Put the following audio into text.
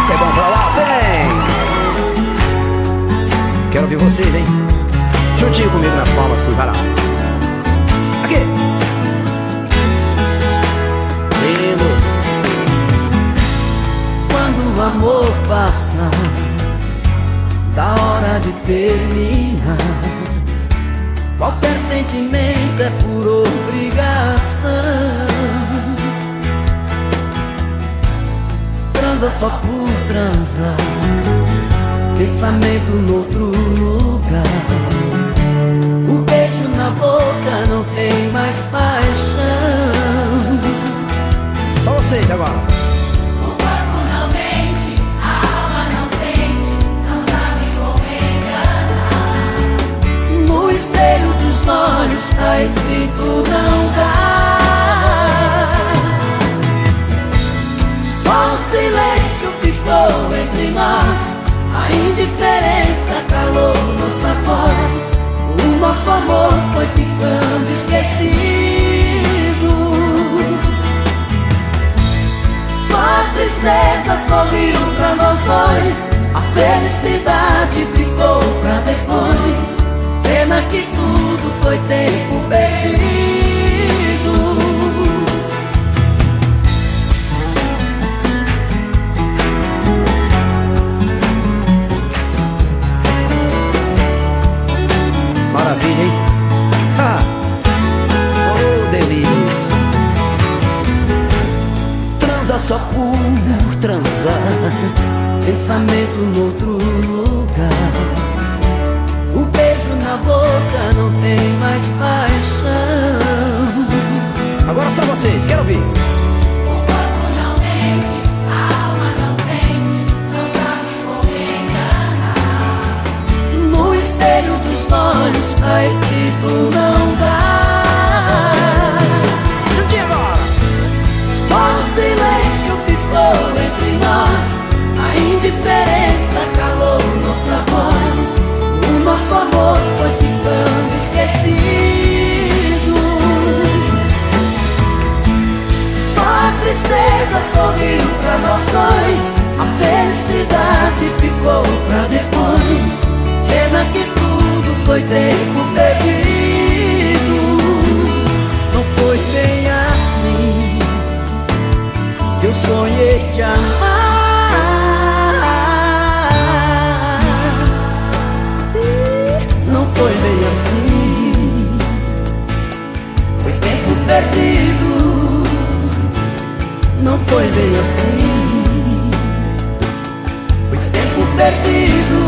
vai ser bom pra lá, vem! Quero ver vocês, hein? Juntinho comigo nas palmas, assim, vai lá. Aqui! Lindo! Quando o amor passa, da hora de terminar. Qualquer sentimento é por obrigação. Transa só por transar, pensamento no outro lugar. O beijo na boca não tem mais paixão. Só vocês agora. Indiferença calou nossa voz. O nosso amor foi ficando esquecido. Só a tristeza sorriu pra nós dois. A felicidade ficou pra depois. Pena que tudo foi tempo Pensamento no outro lugar. O beijo na boca não tem mais paixão Bem assim, foi tempo perdido. Não foi bem assim, foi tempo perdido.